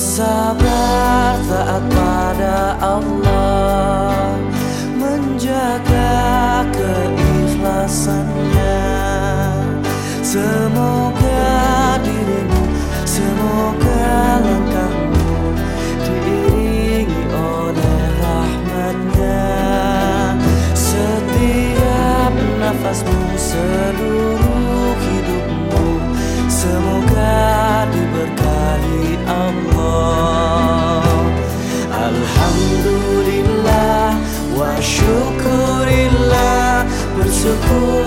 Sabar taat pada Allah Menjaga keikhlasannya. Semoga dirimu, semoga Syukurilah bersyukur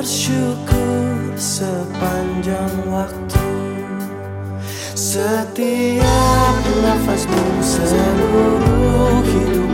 bersyukur sepanjang waktu. Setiap nafasmu seluruh hidup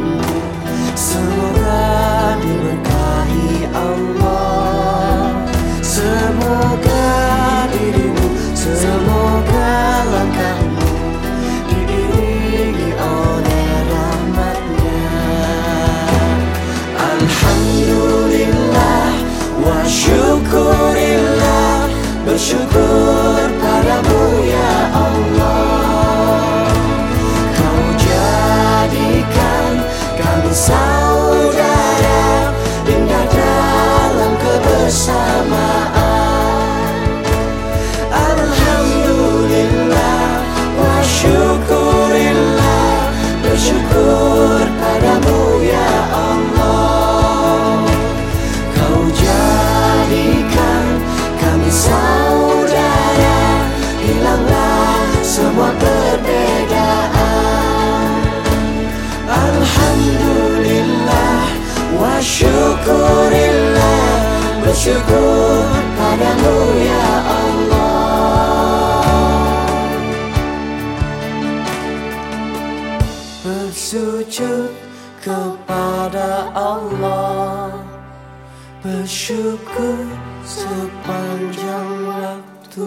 aku rela bersyukur padamu ya Allah. Bersujud kepada Allah. Bersyukur sepanjang waktu.